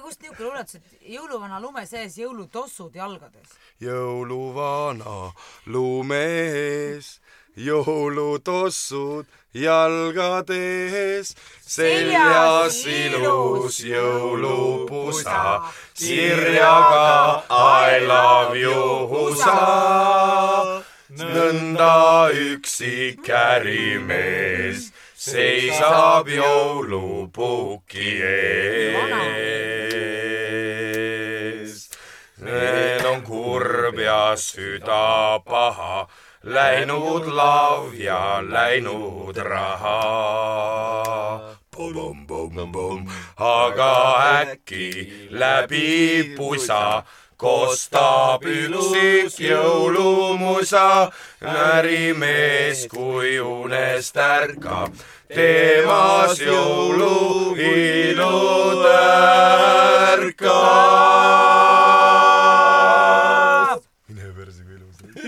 kust niisugune luuletus, et jõuluvana lume sees jõulutossud jalgades? jõuluvana lumees, jõulutossud jalgades, seljas ilus jõulupusa, sirjaga I love you sa. nõnda üksik ärimees seisab jõulupuki ees. Need on kurb ja süda paha, läinud lav ja läinud raha. aga äkki läbi pusa kostab üksik jõulumusa, ärimees, kui unest ärkab, teemas jõuluilu